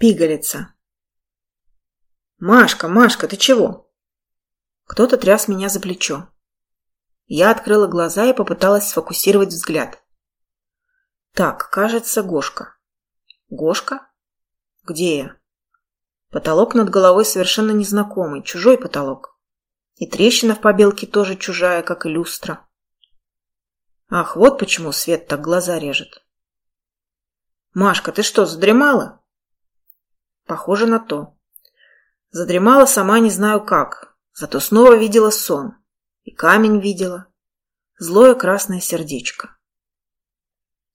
Пигалица. «Машка, Машка, ты чего?» Кто-то тряс меня за плечо. Я открыла глаза и попыталась сфокусировать взгляд. Так, кажется, Гошка. Гошка? Где я? Потолок над головой совершенно незнакомый, чужой потолок. И трещина в побелке тоже чужая, как и люстра. Ах, вот почему свет так глаза режет. «Машка, ты что, задремала?» Похоже на то. Задремала сама не знаю как, зато снова видела сон. И камень видела. Злое красное сердечко.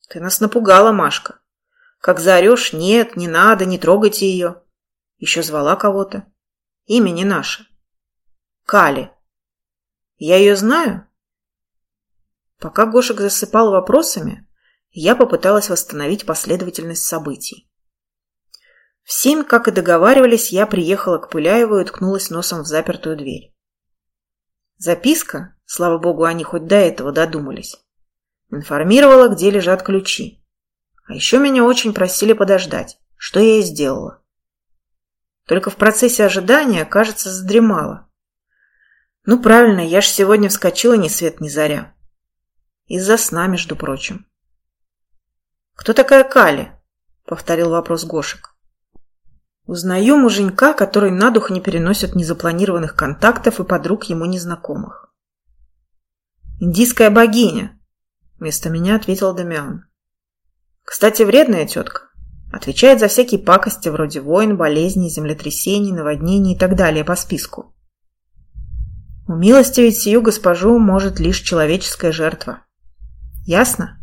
Ты нас напугала, Машка. Как заорешь, нет, не надо, не трогайте ее. Еще звала кого-то. Имя не наше. Кали. Я ее знаю? Пока Гошек засыпал вопросами, я попыталась восстановить последовательность событий. В семь, как и договаривались, я приехала к Пыляеву и уткнулась носом в запертую дверь. Записка, слава богу, они хоть до этого додумались, информировала, где лежат ключи. А еще меня очень просили подождать, что я и сделала. Только в процессе ожидания, кажется, задремала. Ну, правильно, я ж сегодня вскочила ни свет ни заря. Из-за сна, между прочим. «Кто такая Кали?» — повторил вопрос Гошек. Узнаю муженька, который на дух не переносит незапланированных контактов и подруг ему незнакомых. «Индийская богиня», — вместо меня ответил Дамиан. «Кстати, вредная тетка. Отвечает за всякие пакости вроде войн, болезней, землетрясений, наводнений и так далее по списку. Умилостивить сию госпожу может лишь человеческая жертва. Ясно?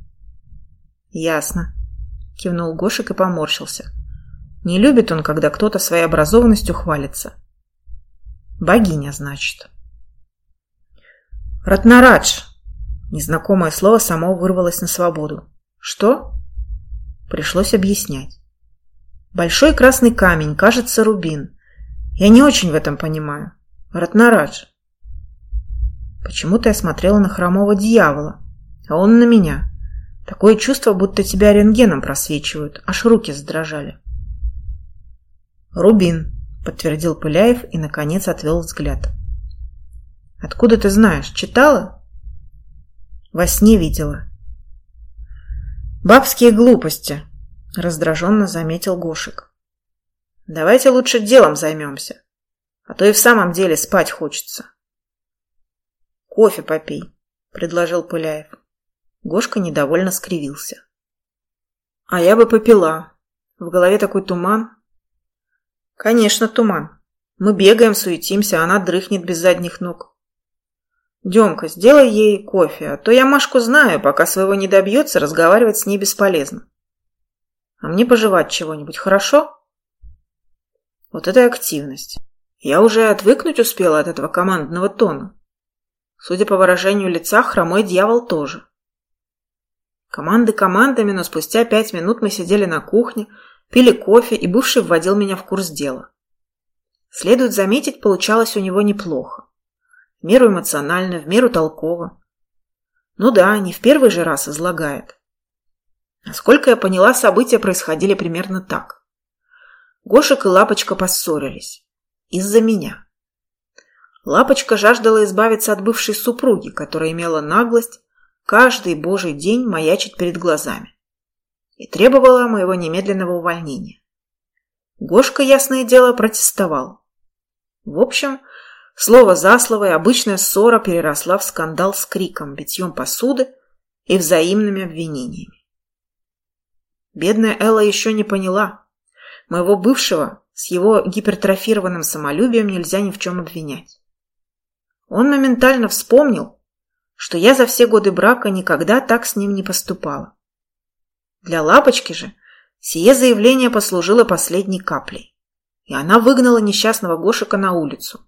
Ясно. Кивнул Гошек и поморщился. Не любит он, когда кто-то своей образованностью хвалится. Богиня, значит. Ратнарадж. Незнакомое слово само вырвалось на свободу. Что? Пришлось объяснять. Большой красный камень, кажется, рубин. Я не очень в этом понимаю. Ратнарадж. Почему-то я смотрела на хромого дьявола, а он на меня. Такое чувство, будто тебя рентгеном просвечивают, аж руки задрожали. «Рубин», — подтвердил Пыляев и, наконец, отвел взгляд. «Откуда ты знаешь? Читала?» «Во сне видела». «Бабские глупости», — раздраженно заметил Гошек. «Давайте лучше делом займемся, а то и в самом деле спать хочется». «Кофе попей», — предложил Пыляев. Гошка недовольно скривился. «А я бы попила. В голове такой туман». «Конечно, туман. Мы бегаем, суетимся, она дрыхнет без задних ног». «Демка, сделай ей кофе, а то я Машку знаю, пока своего не добьется, разговаривать с ней бесполезно. А мне пожевать чего-нибудь, хорошо?» Вот это активность. Я уже отвыкнуть успела от этого командного тона. Судя по выражению лица, хромой дьявол тоже. Команды командами, но спустя пять минут мы сидели на кухне, пили кофе, и бывший вводил меня в курс дела. Следует заметить, получалось у него неплохо. В меру эмоционально, в меру толково. Ну да, не в первый же раз излагает. Насколько я поняла, события происходили примерно так. Гошек и Лапочка поссорились. Из-за меня. Лапочка жаждала избавиться от бывшей супруги, которая имела наглость каждый божий день маячить перед глазами и требовала моего немедленного увольнения. Гошка, ясное дело, протестовал. В общем, слово за слово и обычная ссора переросла в скандал с криком, битьем посуды и взаимными обвинениями. Бедная Элла еще не поняла. Моего бывшего с его гипертрофированным самолюбием нельзя ни в чем обвинять. Он моментально вспомнил, что я за все годы брака никогда так с ним не поступала. Для Лапочки же сие заявление послужило последней каплей, и она выгнала несчастного Гошика на улицу.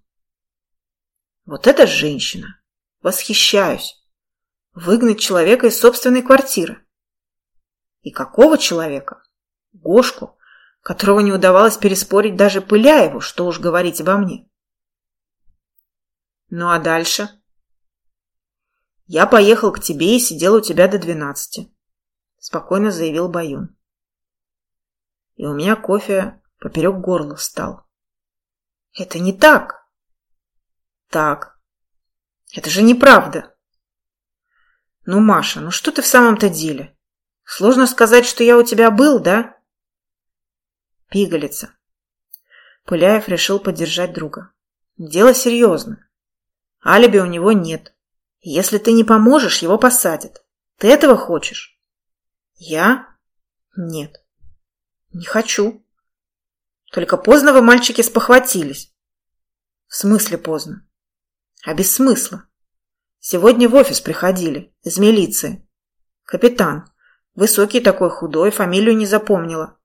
Вот эта женщина! Восхищаюсь! Выгнать человека из собственной квартиры. И какого человека? Гошку, которого не удавалось переспорить даже Пыляеву, что уж говорить обо мне. Ну а дальше? «Я поехал к тебе и сидел у тебя до двенадцати», – спокойно заявил Баюн. «И у меня кофе поперек горла встал. Это не так. Так. Это же неправда. Ну, Маша, ну что ты в самом-то деле? Сложно сказать, что я у тебя был, да? Пигалица. Пыляев решил поддержать друга. Дело серьезно. Алиби у него нет. Если ты не поможешь, его посадят. Ты этого хочешь? Я? Нет. Не хочу. Только поздно вы, мальчики, спохватились. В смысле поздно? А без смысла. Сегодня в офис приходили, из милиции. Капитан. Высокий такой, худой, фамилию не запомнила.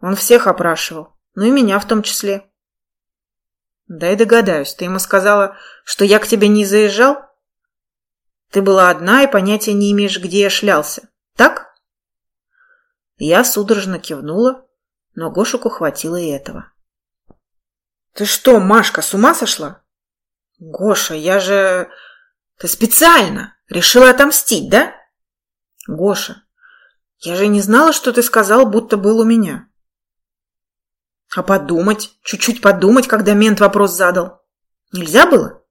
Он всех опрашивал, ну и меня в том числе. Да и догадаюсь, ты ему сказала, что я к тебе не заезжал? Ты была одна и понятия не имеешь, где я шлялся. Так? Я судорожно кивнула, но Гошику хватило и этого. Ты что, Машка, с ума сошла? Гоша, я же... Ты специально решила отомстить, да? Гоша, я же не знала, что ты сказал, будто был у меня. А подумать, чуть-чуть подумать, когда мент вопрос задал. Нельзя было?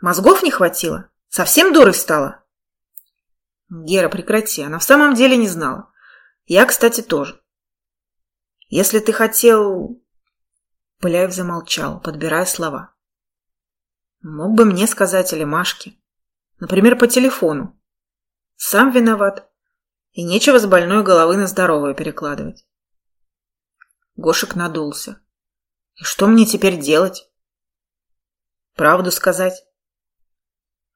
Мозгов не хватило? Совсем дурой стала? Гера, прекрати, она в самом деле не знала. Я, кстати, тоже. Если ты хотел... Пыляев замолчал, подбирая слова. Мог бы мне сказать или Машке. Например, по телефону. Сам виноват. И нечего с больной головы на здоровую перекладывать. Гошек надулся. И что мне теперь делать? Правду сказать?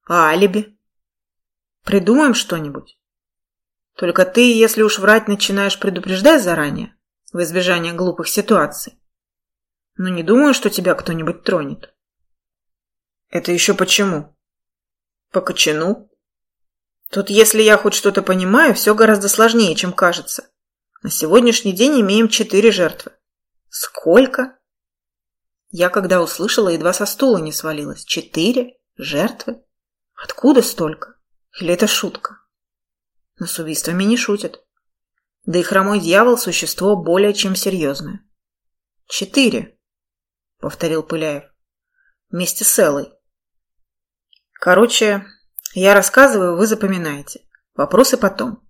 А алиби? Придумаем что-нибудь? Только ты, если уж врать начинаешь, предупреждай заранее, в избежание глупых ситуаций. Но не думаю, что тебя кто-нибудь тронет. Это еще почему? По кочану. Тут, если я хоть что-то понимаю, все гораздо сложнее, чем кажется. На сегодняшний день имеем четыре жертвы. Сколько? Я, когда услышала, едва со стула не свалилась. Четыре жертвы? Откуда столько? Или это шутка? Но с убийствами не шутят. Да и хромой дьявол – существо более чем серьезное. «Четыре», – повторил Пыляев. «Вместе с Эллой. Короче, я рассказываю, вы запоминаете. Вопросы потом».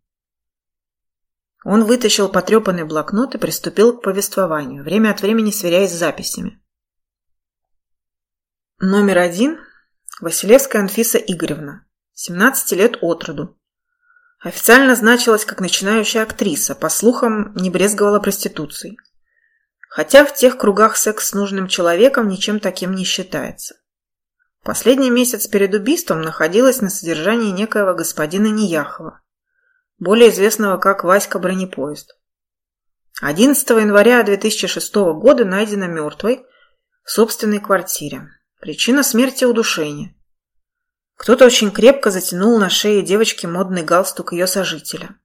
Он вытащил потрепанный блокнот и приступил к повествованию, время от времени сверяясь с записями. Номер один Василевская Анфиса Игоревна, 17 лет от роду. Официально значилась как начинающая актриса, по слухам, не брезговала проституцией. Хотя в тех кругах секс с нужным человеком ничем таким не считается. Последний месяц перед убийством находилась на содержании некоего господина Нияхова, более известного как Васька Бронепоезд. 11 января 2006 года найдена мертвой в собственной квартире. Причина смерти – удушение. Кто-то очень крепко затянул на шее девочки модный галстук ее сожителя.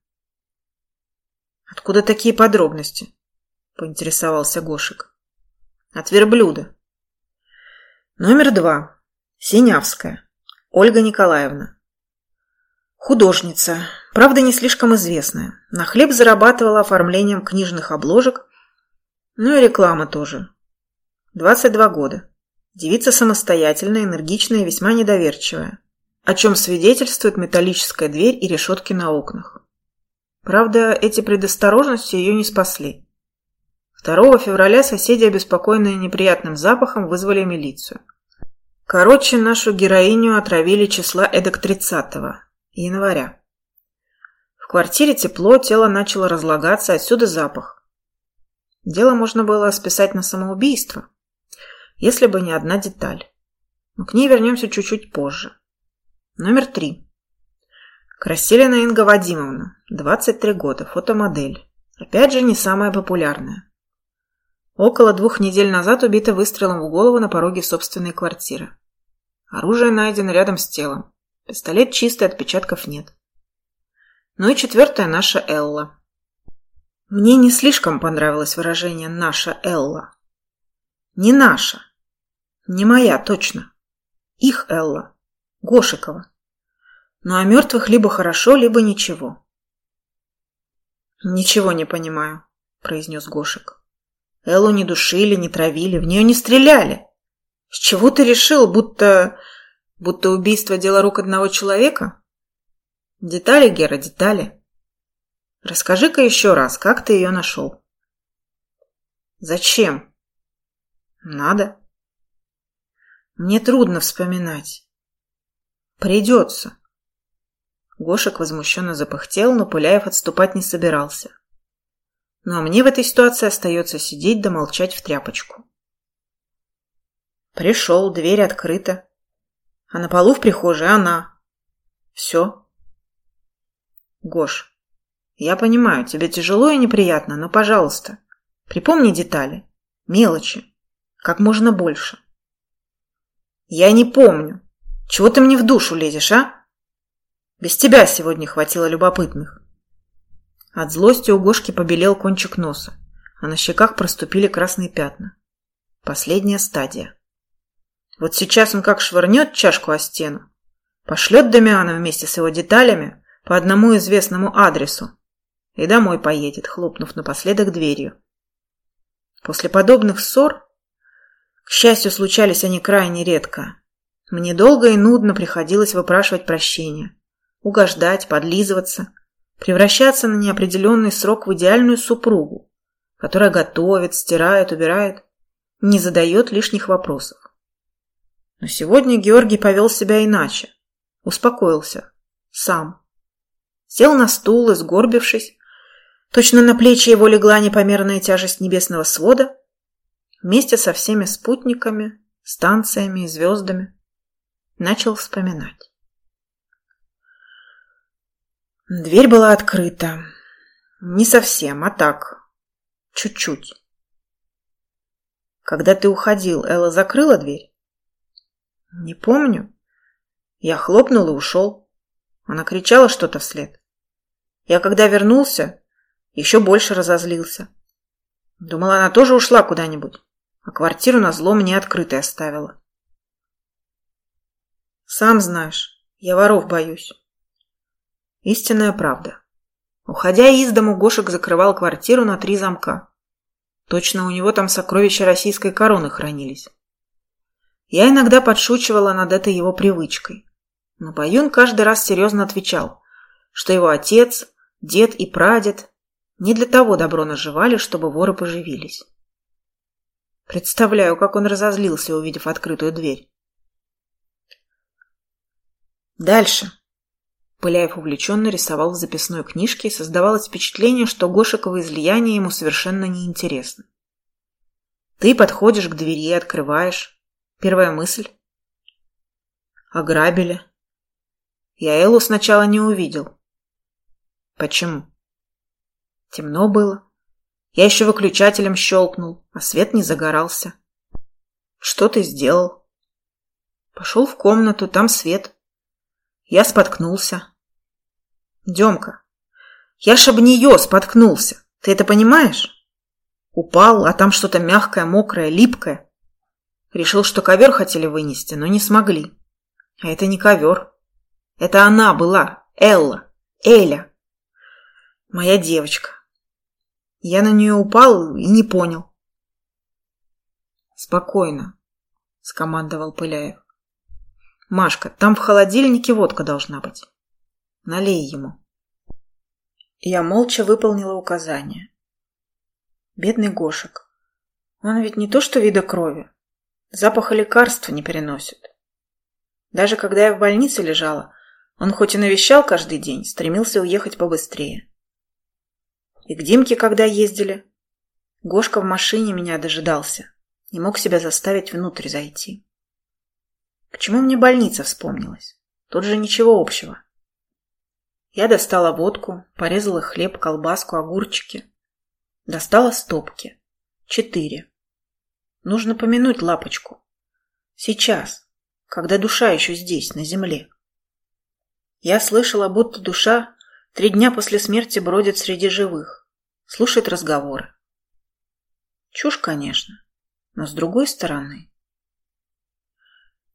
«Откуда такие подробности?» – поинтересовался Гошек. «От верблюда». Номер два. Синявская. Ольга Николаевна. Художница, правда не слишком известная. На хлеб зарабатывала оформлением книжных обложек, ну и реклама тоже. 22 года. Девица самостоятельная, энергичная и весьма недоверчивая, о чем свидетельствует металлическая дверь и решетки на окнах. Правда, эти предосторожности ее не спасли. 2 февраля соседи, обеспокоенные неприятным запахом, вызвали милицию. Короче, нашу героиню отравили числа эдак 30 января. В квартире тепло, тело начало разлагаться, отсюда запах. Дело можно было списать на самоубийство – если бы не одна деталь. Но к ней вернемся чуть-чуть позже. Номер три. Красилина Инга Вадимовна, 23 года, фотомодель. Опять же, не самая популярная. Около двух недель назад убита выстрелом в голову на пороге собственной квартиры. Оружие найдено рядом с телом. Пистолет чистый, отпечатков нет. Ну и четвертая наша Элла. Мне не слишком понравилось выражение «наша Элла». Не наша. Не моя, точно. Их Элла. Гошикова. Но о мертвых либо хорошо, либо ничего. «Ничего не понимаю», – произнес Гошик. Эллу не душили, не травили, в нее не стреляли. С чего ты решил, будто... будто убийство – дело рук одного человека? Детали, Гера, детали. Расскажи-ка еще раз, как ты ее нашел? Зачем? Надо. Мне трудно вспоминать. Придется. Гошек возмущенно запыхтел, но Пыляев отступать не собирался. Ну а мне в этой ситуации остается сидеть да молчать в тряпочку. Пришел, дверь открыта. А на полу в прихожей она. Все. Гош, я понимаю, тебе тяжело и неприятно, но, пожалуйста, припомни детали, мелочи, как можно больше. Я не помню. Чего ты мне в душу лезешь, а? Без тебя сегодня хватило любопытных. От злости у Гошки побелел кончик носа, а на щеках проступили красные пятна. Последняя стадия. Вот сейчас он как швырнет чашку о стену, пошлет Дамиана вместе с его деталями по одному известному адресу и домой поедет, хлопнув напоследок дверью. После подобных ссор, к счастью, случались они крайне редко, мне долго и нудно приходилось выпрашивать прощения, угождать, подлизываться, превращаться на неопределенный срок в идеальную супругу, которая готовит, стирает, убирает, не задает лишних вопросов. Но сегодня Георгий повел себя иначе, успокоился, сам. Сел на стул и, сгорбившись, точно на плечи его легла непомерная тяжесть небесного свода, вместе со всеми спутниками, станциями и звездами, начал вспоминать. Дверь была открыта. Не совсем, а так. Чуть-чуть. Когда ты уходил, Элла закрыла дверь? Не помню. Я хлопнул и ушел. Она кричала что-то вслед. Я когда вернулся, еще больше разозлился. Думала, она тоже ушла куда-нибудь, а квартиру на зло мне открытой оставила. Сам знаешь, я воров боюсь. Истинная правда. Уходя из дому, Гошек закрывал квартиру на три замка. Точно у него там сокровища российской короны хранились. Я иногда подшучивала над этой его привычкой. Но Баюн каждый раз серьезно отвечал, что его отец, дед и прадед не для того добро наживали, чтобы воры поживились. Представляю, как он разозлился, увидев открытую дверь. Дальше. Пыляев увлеченно рисовал в записной книжке, и создавалось впечатление, что Гошиково излияние ему совершенно неинтересно. Ты подходишь к двери и открываешь. Первая мысль. Ограбили. Я Эллу сначала не увидел. Почему? Темно было. Я еще выключателем щелкнул, а свет не загорался. Что ты сделал? Пошел в комнату, там свет. Я споткнулся. Демка, я ж об нее споткнулся. Ты это понимаешь? Упал, а там что-то мягкое, мокрое, липкое. Решил, что ковер хотели вынести, но не смогли. А это не ковер. Это она была, Элла, Эля. Моя девочка. Я на нее упал и не понял. Спокойно, скомандовал Пыляев. Машка, там в холодильнике водка должна быть. Налей ему. Я молча выполнила указание. Бедный Гошек. Он ведь не то что вида крови. Запаха лекарства не переносит. Даже когда я в больнице лежала, он хоть и навещал каждый день, стремился уехать побыстрее. И к Димке когда ездили? Гошка в машине меня дожидался. Не мог себя заставить внутрь зайти. К чему мне больница вспомнилась? Тут же ничего общего. Я достала водку, порезала хлеб, колбаску, огурчики. Достала стопки. Четыре. Нужно помянуть лапочку. Сейчас, когда душа еще здесь, на земле. Я слышала, будто душа три дня после смерти бродит среди живых, слушает разговоры. Чушь, конечно, но с другой стороны...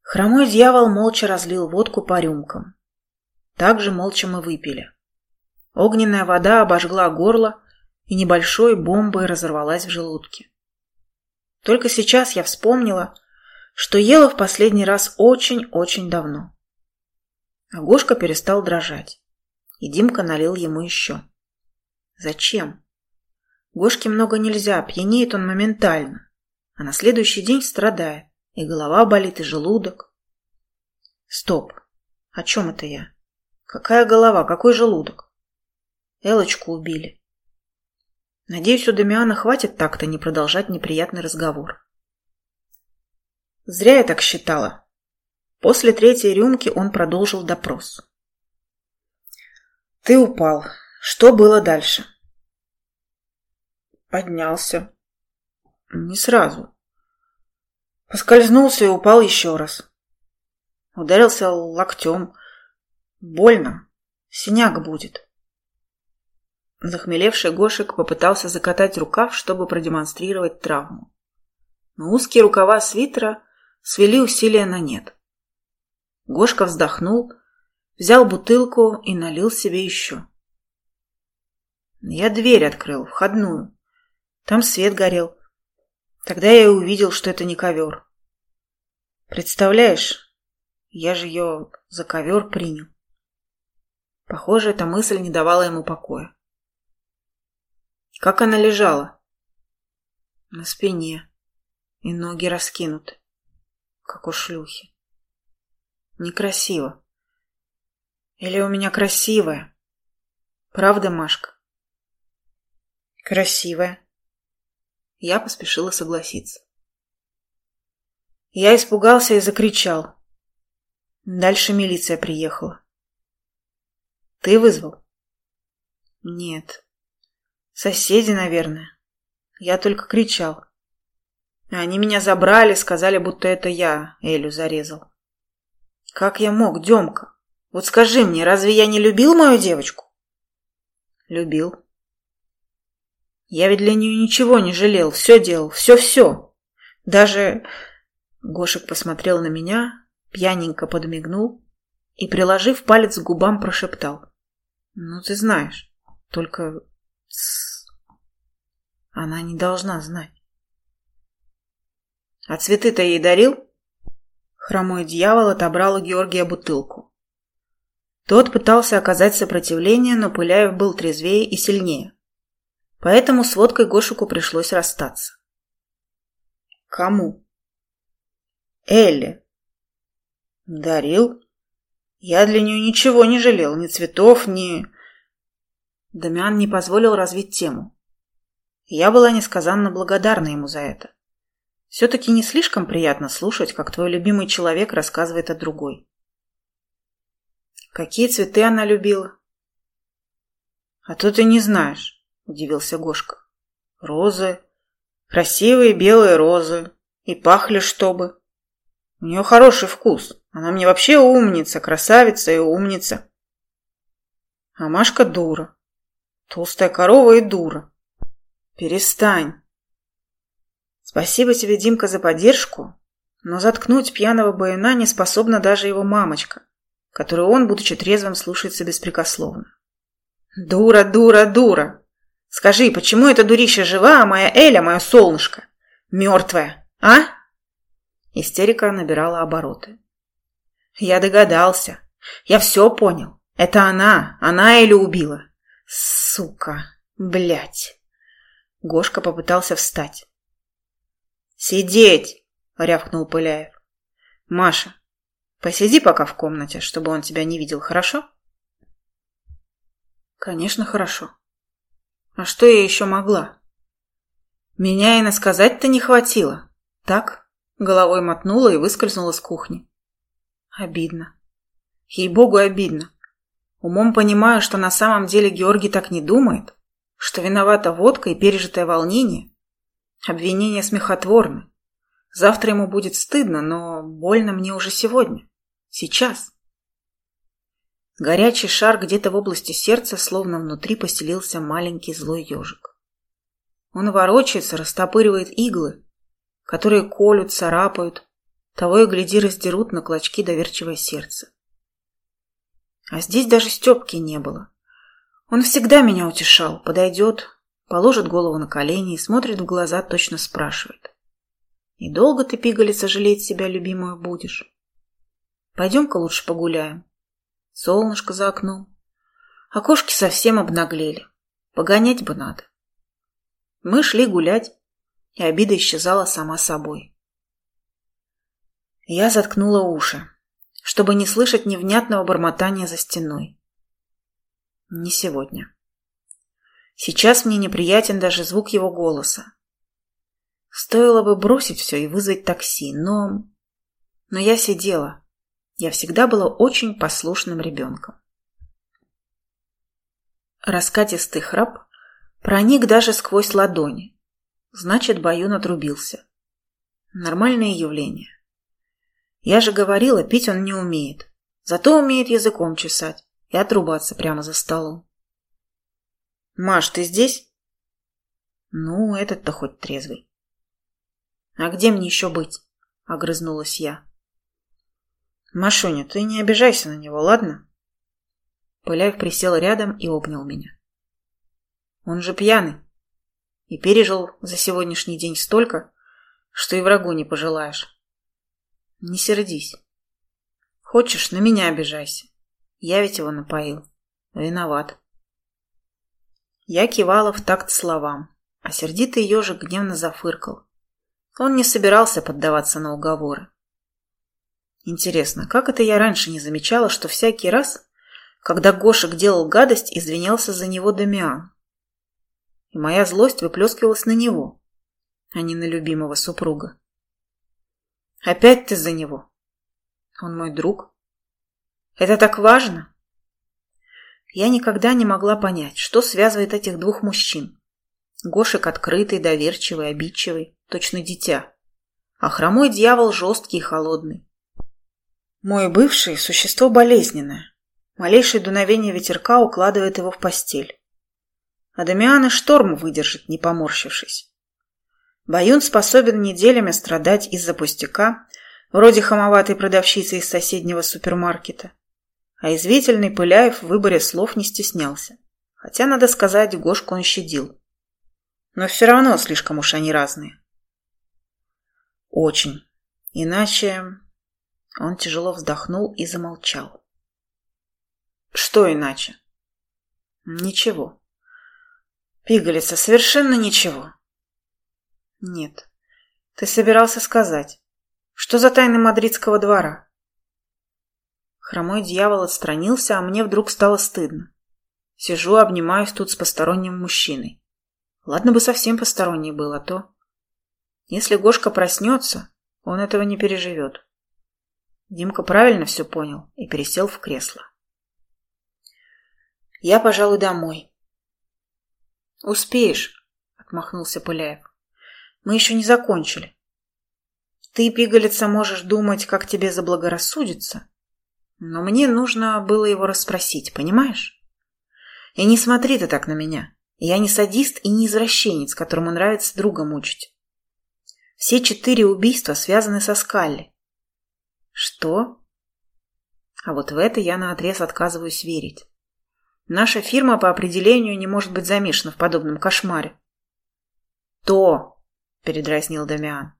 Хромой дьявол молча разлил водку по рюмкам. Также молча мы выпили. Огненная вода обожгла горло и небольшой бомбой разорвалась в желудке. Только сейчас я вспомнила, что ела в последний раз очень-очень давно. А Гошка перестал дрожать, и Димка налил ему еще. Зачем? Гошке много нельзя, пьянеет он моментально, а на следующий день страдает, и голова болит, и желудок. Стоп, о чем это я? Какая голова, какой желудок? Элочку убили. Надеюсь, у Дамиана хватит так-то не продолжать неприятный разговор. Зря я так считала. После третьей рюмки он продолжил допрос. Ты упал. Что было дальше? Поднялся. Не сразу. Поскользнулся и упал еще раз. Ударился локтем. Больно. Синяк будет. Захмелевший Гошек попытался закатать рукав, чтобы продемонстрировать травму. Но узкие рукава свитера свели усилия на нет. Гошка вздохнул, взял бутылку и налил себе еще. Я дверь открыл, входную. Там свет горел. Тогда я и увидел, что это не ковер. Представляешь, я же ее за ковер принял. Похоже, эта мысль не давала ему покоя. Как она лежала? На спине. И ноги раскинуты. Как у шлюхи. Некрасиво. Или у меня красивая? Правда, Машка? Красивая. Я поспешила согласиться. Я испугался и закричал. Дальше милиция приехала. Ты вызвал? Нет. Соседи, наверное. Я только кричал. Они меня забрали, сказали, будто это я Элю зарезал. Как я мог, Демка? Вот скажи мне, разве я не любил мою девочку? Любил. Я ведь для нее ничего не жалел, все делал, все-все. Даже... Гошек посмотрел на меня, пьяненько подмигнул и, приложив палец к губам, прошептал. Ну, ты знаешь, только... Она не должна знать. А цветы-то ей дарил? Хромой дьявол отобрал у Георгия бутылку. Тот пытался оказать сопротивление, но Пыляев был трезвее и сильнее. Поэтому с водкой Гошику пришлось расстаться. Кому? Элли. Дарил? Я для нее ничего не жалел, ни цветов, ни... Дамиан не позволил развить тему. Я была несказанно благодарна ему за это. Все-таки не слишком приятно слушать, как твой любимый человек рассказывает о другой. Какие цветы она любила? А то ты не знаешь. – удивился Гошка. «Розы. Красивые белые розы. И пахли чтобы. У нее хороший вкус. Она мне вообще умница, красавица и умница. А Машка дура. Толстая корова и дура. Перестань. Спасибо тебе, Димка, за поддержку, но заткнуть пьяного баюна не способна даже его мамочка, которую он, будучи трезвым, слушается беспрекословно. Дура, дура, дура. Скажи, почему эта дурища жива, а моя Эля, мое солнышко, мертвая, а?» Истерика набирала обороты. «Я догадался. Я все понял. Это она. Она Элю убила. Сука. Блять. Гошка попытался встать. «Сидеть!» — рявкнул Пыляев. «Маша, посиди пока в комнате, чтобы он тебя не видел, хорошо?» «Конечно, хорошо». А что я еще могла? Меня и насказать-то не хватило. Так? Головой мотнула и выскользнула с кухни. Обидно. Ей-богу, обидно. Умом понимаю, что на самом деле Георгий так не думает, что виновата водка и пережитое волнение. Обвинения смехотворны. Завтра ему будет стыдно, но больно мне уже сегодня. Сейчас. Горячий шар где-то в области сердца, словно внутри поселился маленький злой ежик. Он ворочается, растопыривает иглы, которые колют, царапают, того и гляди раздерут на клочки доверчивое сердце. А здесь даже Степки не было. Он всегда меня утешал, подойдет, положит голову на колени и смотрит в глаза, точно спрашивает. И долго ты, пигалица, жалеть себя любимую будешь? Пойдем-ка лучше погуляем. Солнышко за окном. Окошки совсем обнаглели. Погонять бы надо. Мы шли гулять, и обида исчезала сама собой. Я заткнула уши, чтобы не слышать невнятного бормотания за стеной. Не сегодня. Сейчас мне неприятен даже звук его голоса. Стоило бы бросить все и вызвать такси, но... Но я сидела. Я всегда была очень послушным ребенком. Раскатистый храп проник даже сквозь ладони. Значит, Баюн отрубился. Нормальное явление. Я же говорила, пить он не умеет. Зато умеет языком чесать и отрубаться прямо за столом. «Маш, ты здесь?» «Ну, этот-то хоть трезвый». «А где мне еще быть?» — огрызнулась я. «Машуня, ты не обижайся на него, ладно?» Пыляев присел рядом и обнял меня. «Он же пьяный и пережил за сегодняшний день столько, что и врагу не пожелаешь. Не сердись. Хочешь, на меня обижайся. Я ведь его напоил. Виноват». Я кивала в такт словам, а сердитый ежик гневно зафыркал. Он не собирался поддаваться на уговоры. Интересно, как это я раньше не замечала, что всякий раз, когда Гошек делал гадость, извинялся за него Дамиан? И моя злость выплескивалась на него, а не на любимого супруга. Опять ты за него. Он мой друг. Это так важно? Я никогда не могла понять, что связывает этих двух мужчин. Гошек открытый, доверчивый, обидчивый, точно дитя. А хромой дьявол жесткий и холодный. Мой бывший – существо болезненное. Малейшее дуновение ветерка укладывает его в постель. А Дамиан и шторм выдержит, не поморщившись. Баюн способен неделями страдать из-за пустяка, вроде хамоватой продавщицы из соседнего супермаркета. А извительный Пыляев в выборе слов не стеснялся. Хотя, надо сказать, Гошку он щадил. Но все равно слишком уж они разные. Очень. Иначе... Он тяжело вздохнул и замолчал. Что иначе? Ничего. Пигалица, совершенно ничего. Нет. Ты собирался сказать. Что за тайны мадридского двора? Хромой дьявол отстранился, а мне вдруг стало стыдно. Сижу, обнимаюсь тут с посторонним мужчиной. Ладно бы совсем посторонний был, а то... Если Гошка проснется, он этого не переживет. Димка правильно все понял и пересел в кресло. «Я, пожалуй, домой». «Успеешь», — отмахнулся Пыляев. «Мы еще не закончили. Ты, пигалица, можешь думать, как тебе заблагорассудится, но мне нужно было его расспросить, понимаешь? И не смотри ты так на меня. Я не садист и не извращенец, которому нравится друга мучить. Все четыре убийства связаны со Скалли. Что? А вот в это я наотрез отказываюсь верить. Наша фирма по определению не может быть замешана в подобном кошмаре. То, передразнил Дамиан.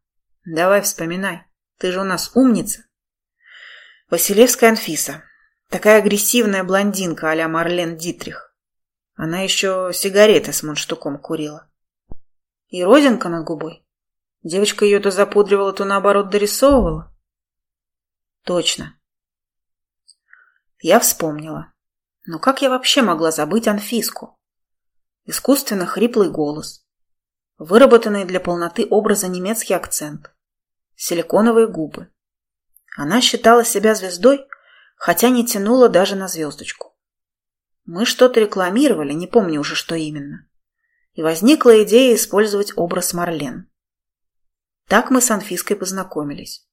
Давай вспоминай. Ты же у нас умница. Василевская Анфиса. Такая агрессивная блондинка а-ля Марлен Дитрих. Она еще сигареты с мундштуком курила. И родинка над губой. Девочка ее то запудривала, то наоборот дорисовывала. Точно. Я вспомнила. Но как я вообще могла забыть Анфиску? Искусственно хриплый голос. Выработанный для полноты образа немецкий акцент. Силиконовые губы. Она считала себя звездой, хотя не тянула даже на звездочку. Мы что-то рекламировали, не помню уже, что именно. И возникла идея использовать образ Марлен. Так мы с Анфиской познакомились.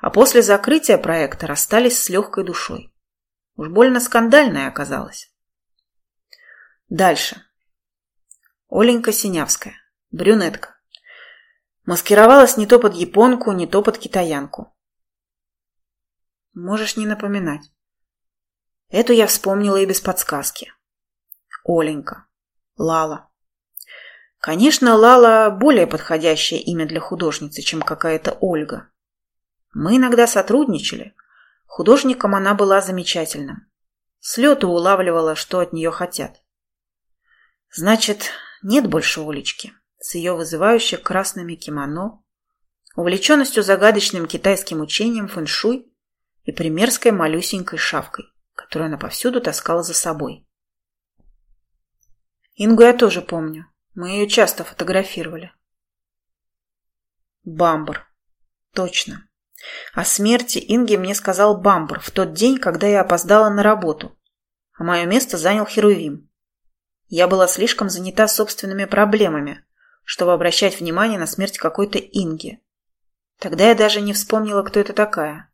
А после закрытия проекта расстались с легкой душой. Уж больно скандальная оказалась. Дальше. Оленька Синявская, брюнетка. Маскировалась не то под японку, не то под китаянку. Можешь не напоминать. Эту я вспомнила и без подсказки. Оленька. Лала. Конечно, Лала более подходящее имя для художницы, чем какая-то Ольга. Мы иногда сотрудничали. Художником она была замечательным. С улавливала, что от нее хотят. Значит, нет больше Олечки с ее вызывающей красными кимоно, увлеченностью загадочным китайским учением фэншуй и примерской малюсенькой шавкой, которую она повсюду таскала за собой. Ингу я тоже помню. Мы ее часто фотографировали. Бамбр. Точно. О смерти Инги мне сказал Бамбр в тот день, когда я опоздала на работу, а мое место занял Херувим. Я была слишком занята собственными проблемами, чтобы обращать внимание на смерть какой-то Инги. Тогда я даже не вспомнила, кто это такая.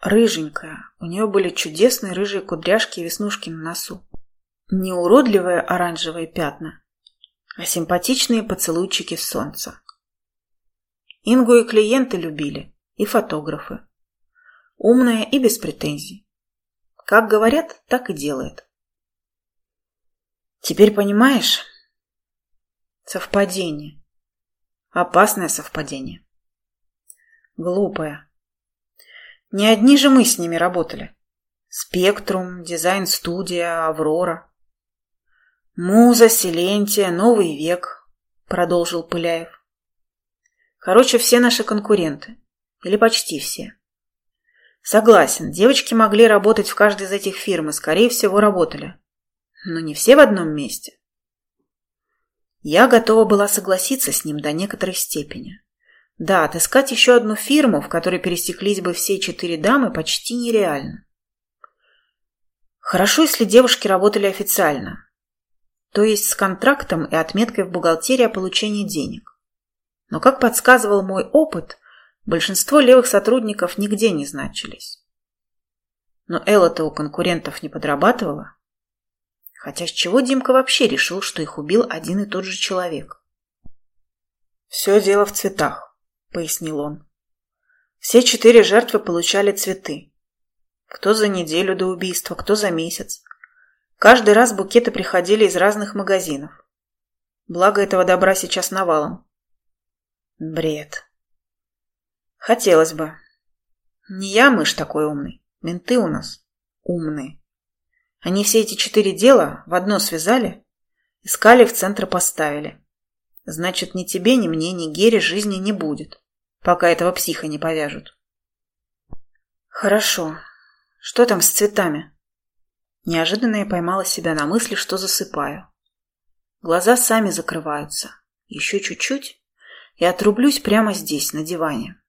Рыженькая. У нее были чудесные рыжие кудряшки и веснушки на носу. Не уродливые оранжевые пятна, а симпатичные поцелуйчики солнца. Ингу и клиенты любили, и фотографы. Умная и без претензий. Как говорят, так и делает. Теперь понимаешь? Совпадение. Опасное совпадение. Глупое. Не одни же мы с ними работали. Спектрум, дизайн-студия, Аврора. Муза, Силентия, Новый век, продолжил Пыляев. Короче, все наши конкуренты. Или почти все. Согласен, девочки могли работать в каждой из этих фирм и, скорее всего, работали. Но не все в одном месте. Я готова была согласиться с ним до некоторой степени. Да, отыскать еще одну фирму, в которой пересеклись бы все четыре дамы, почти нереально. Хорошо, если девушки работали официально, то есть с контрактом и отметкой в бухгалтерии о получении денег. Но, как подсказывал мой опыт, большинство левых сотрудников нигде не значились. Но Элла-то у конкурентов не подрабатывала. Хотя с чего Димка вообще решил, что их убил один и тот же человек? «Все дело в цветах», — пояснил он. «Все четыре жертвы получали цветы. Кто за неделю до убийства, кто за месяц. Каждый раз букеты приходили из разных магазинов. Благо этого добра сейчас навалом. Бред. Хотелось бы. Не я мышь такой умный. Менты у нас умные. Они все эти четыре дела в одно связали, искали, в центр поставили. Значит, ни тебе, ни мне, ни Гере жизни не будет, пока этого психа не повяжут. Хорошо. Что там с цветами? Неожиданно я поймала себя на мысли, что засыпаю. Глаза сами закрываются. Еще чуть-чуть, и отрублюсь прямо здесь, на диване.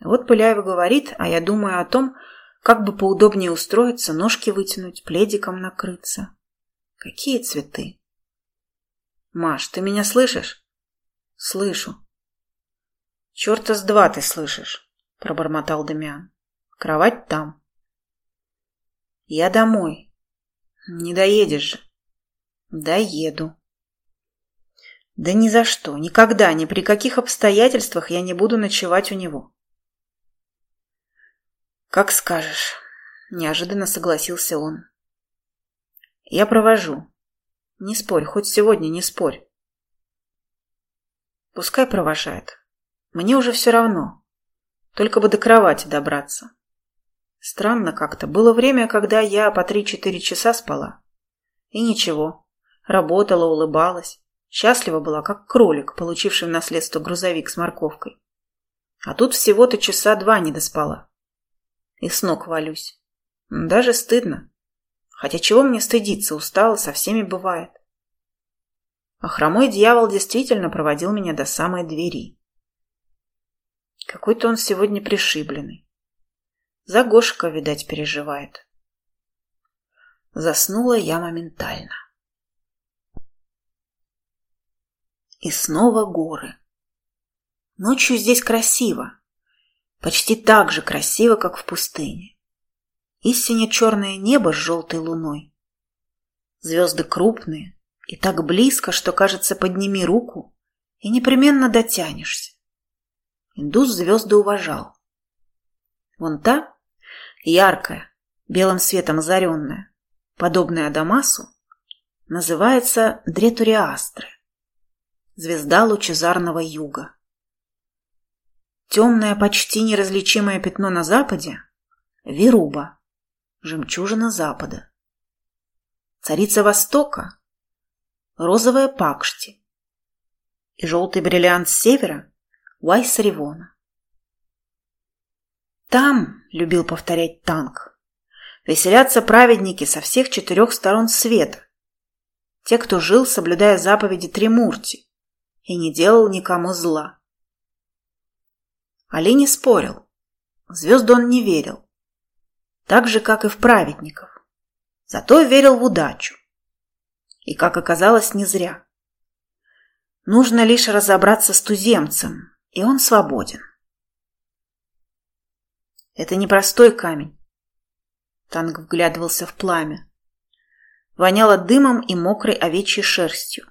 Вот Пыляева говорит, а я думаю о том, как бы поудобнее устроиться, ножки вытянуть, пледиком накрыться. Какие цветы? Маш, ты меня слышишь? Слышу. Черта с два ты слышишь, пробормотал Дамиан. Кровать там. Я домой. Не доедешь же. Доеду. Да ни за что, никогда, ни при каких обстоятельствах я не буду ночевать у него. Как скажешь, неожиданно согласился он. Я провожу. Не спорь, хоть сегодня не спорь. Пускай провожает. Мне уже все равно. Только бы до кровати добраться. Странно как-то. Было время, когда я по три-четыре часа спала. И ничего. Работала, улыбалась. Счастлива была, как кролик, получивший в наследство грузовик с морковкой. А тут всего-то часа два не доспала. И с ног валюсь. Даже стыдно. Хотя чего мне стыдиться, устала, со всеми бывает. А хромой дьявол действительно проводил меня до самой двери. Какой-то он сегодня пришибленный. За Гошика, видать, переживает. Заснула я моментально. И снова горы. Ночью здесь красиво. Почти так же красиво, как в пустыне. Истинно черное небо с желтой луной. Звезды крупные и так близко, что, кажется, подними руку и непременно дотянешься. Индус звезды уважал. Вон та, яркая, белым светом озаренная, подобная Адамасу, называется Дретуриастры звезда лучезарного юга. Темное, почти неразличимое пятно на западе — Вируба, жемчужина запада. Царица Востока — розовая Пакшти. И желтый бриллиант с севера — Уайсаривона. Там, любил повторять танк, веселятся праведники со всех четырех сторон света. Те, кто жил, соблюдая заповеди Тримурти и не делал никому зла. Али не спорил. В звезды он не верил. Так же, как и в праведников. Зато верил в удачу. И, как оказалось, не зря. Нужно лишь разобраться с туземцем, и он свободен. Это непростой камень. Танк вглядывался в пламя. Воняло дымом и мокрой овечьей шерстью.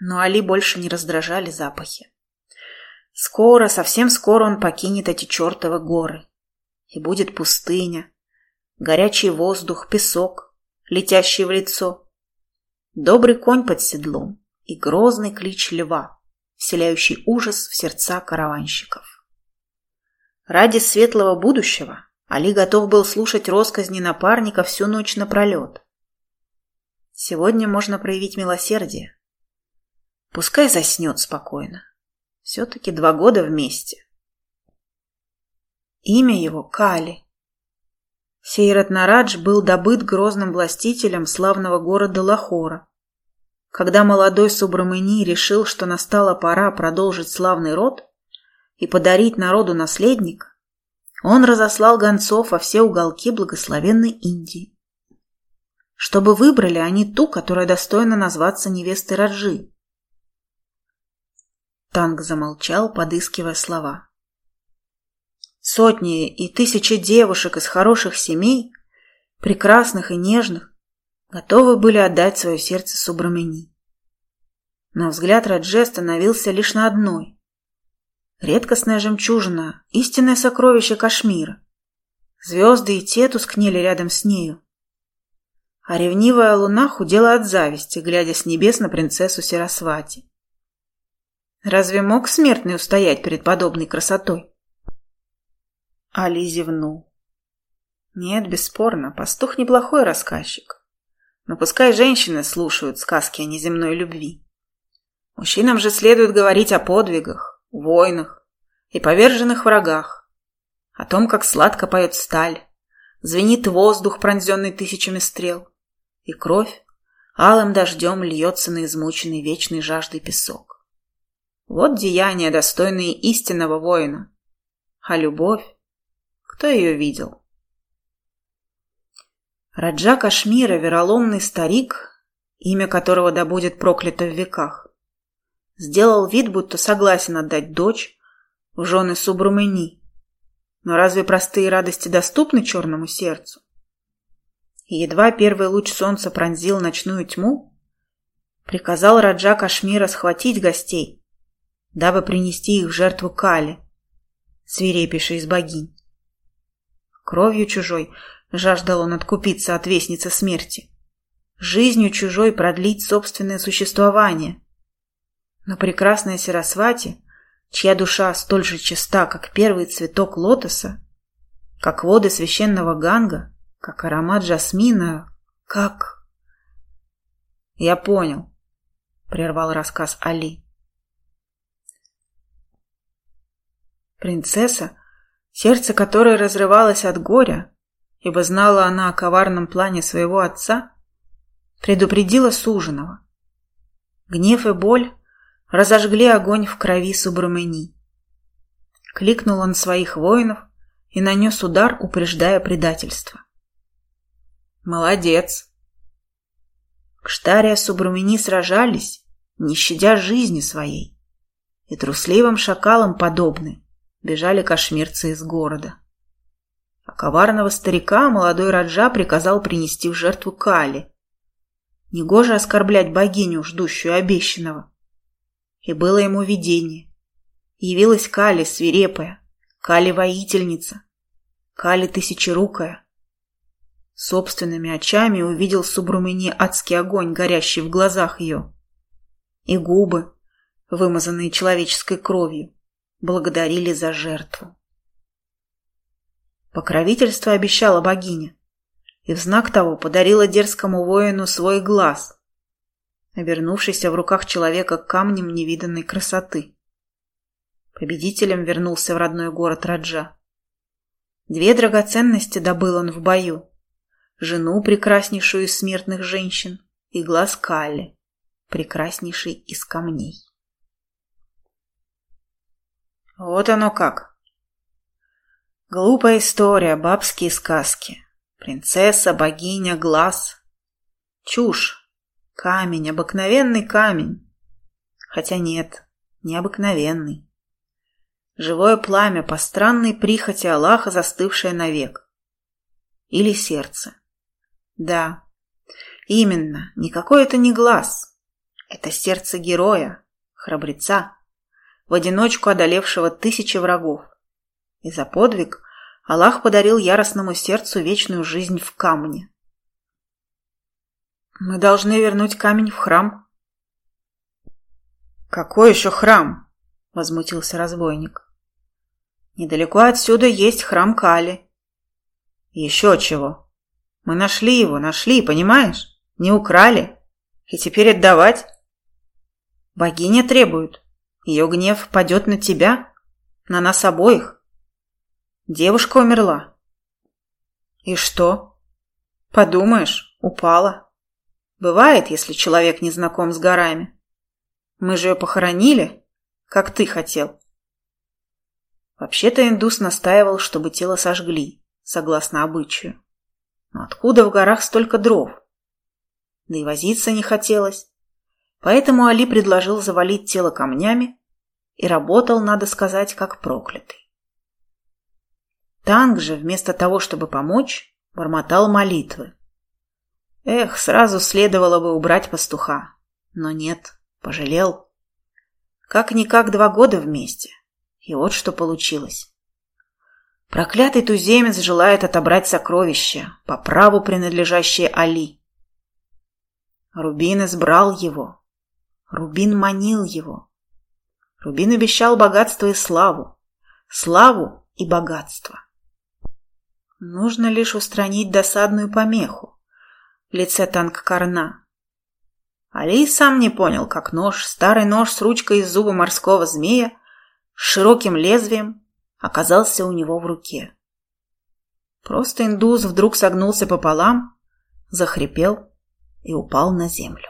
Но Али больше не раздражали запахи. Скоро, совсем скоро он покинет эти чертовы горы. И будет пустыня, горячий воздух, песок, летящий в лицо. Добрый конь под седлом и грозный клич льва, вселяющий ужас в сердца караванщиков. Ради светлого будущего Али готов был слушать росказни напарника всю ночь напролет. Сегодня можно проявить милосердие. Пускай заснет спокойно. Все-таки два года вместе. Имя его Кали. Сейрат Нарадж был добыт грозным властителем славного города Лахора. Когда молодой Субрамани решил, что настала пора продолжить славный род и подарить народу наследника, он разослал гонцов во все уголки благословенной Индии. Чтобы выбрали они ту, которая достойна назваться невестой Раджи. Танк замолчал, подыскивая слова. Сотни и тысячи девушек из хороших семей, прекрасных и нежных, готовы были отдать свое сердце Субрамени. Но взгляд Радже остановился лишь на одной. Редкостная жемчужина, истинное сокровище Кашмира. Звезды и те тускнели рядом с нею. А ревнивая луна худела от зависти, глядя с небес на принцессу Сирасвати. Разве мог смертный устоять перед подобной красотой? Али зевнул. Нет, бесспорно, пастух неплохой рассказчик. Но пускай женщины слушают сказки о неземной любви. Мужчинам же следует говорить о подвигах, войнах и поверженных врагах, о том, как сладко поет сталь, звенит воздух, пронзенный тысячами стрел, и кровь алым дождем льется на измученный вечной жаждой песок. Вот деяния, достойные истинного воина. А любовь? Кто ее видел? Раджа Кашмира, вероломный старик, имя которого да будет проклято в веках, сделал вид, будто согласен отдать дочь в жены Субрумени. Но разве простые радости доступны черному сердцу? Едва первый луч солнца пронзил ночную тьму, приказал Раджа Кашмира схватить гостей дабы принести их в жертву Кали, свирепейшей из богинь. Кровью чужой жаждал он откупиться от вестницы смерти, жизнью чужой продлить собственное существование. Но прекрасная Сиросвати, чья душа столь же чиста, как первый цветок лотоса, как воды священного ганга, как аромат жасмина, как... «Я понял», — прервал рассказ Али. Принцесса, сердце которой разрывалось от горя, ибо знала она о коварном плане своего отца, предупредила суженого. Гнев и боль разожгли огонь в крови Субрамени. Кликнул он своих воинов и нанес удар, упреждая предательство. «Молодец!» Кштария Субрамени сражались, не щадя жизни своей, и трусливым шакалам подобны, бежали кашмирцы из города. А коварного старика молодой Раджа приказал принести в жертву Кали. Негоже оскорблять богиню, ждущую обещанного. И было ему видение. Явилась Кали свирепая, Кали-воительница, Кали тысячерукая. Собственными очами увидел Субрумени адский огонь, горящий в глазах ее. И губы, вымазанные человеческой кровью, благодарили за жертву. Покровительство обещала богиня, и в знак того подарила дерзкому воину свой глаз, обернувшийся в руках человека камнем невиданной красоты. Победителем вернулся в родной город Раджа. Две драгоценности добыл он в бою. Жену, прекраснейшую из смертных женщин, и глаз Кали, прекраснейший из камней. Вот оно как. Глупая история, бабские сказки. Принцесса, богиня, глаз. Чушь. Камень, обыкновенный камень. Хотя нет, необыкновенный. Живое пламя по странной прихоти Аллаха, застывшее навек. Или сердце. Да, именно, никакой это не глаз. Это сердце героя, храбреца, в одиночку одолевшего тысячи врагов. И за подвиг Аллах подарил яростному сердцу вечную жизнь в камне. Мы должны вернуть камень в храм. Какой еще храм? Возмутился разбойник. Недалеко отсюда есть храм Кали. Еще чего. Мы нашли его, нашли, понимаешь? Не украли. И теперь отдавать? Богиня требует. Ее гнев падет на тебя, на нас обоих. Девушка умерла. И что? Подумаешь, упала. Бывает, если человек не знаком с горами. Мы же ее похоронили, как ты хотел. Вообще-то индус настаивал, чтобы тело сожгли, согласно обычаю. Но откуда в горах столько дров? Да и возиться не хотелось. Поэтому Али предложил завалить тело камнями и работал, надо сказать, как проклятый. Танк же, вместо того, чтобы помочь, бормотал молитвы. Эх, сразу следовало бы убрать пастуха. Но нет, пожалел. Как-никак два года вместе. И вот что получилось. Проклятый туземец желает отобрать сокровища, по праву принадлежащее Али. Рубин избрал его. Рубин манил его. Рубин обещал богатство и славу. Славу и богатство. Нужно лишь устранить досадную помеху в лице танк-карна. Али сам не понял, как нож, старый нож с ручкой из зуба морского змея, широким лезвием оказался у него в руке. Просто индус вдруг согнулся пополам, захрипел и упал на землю.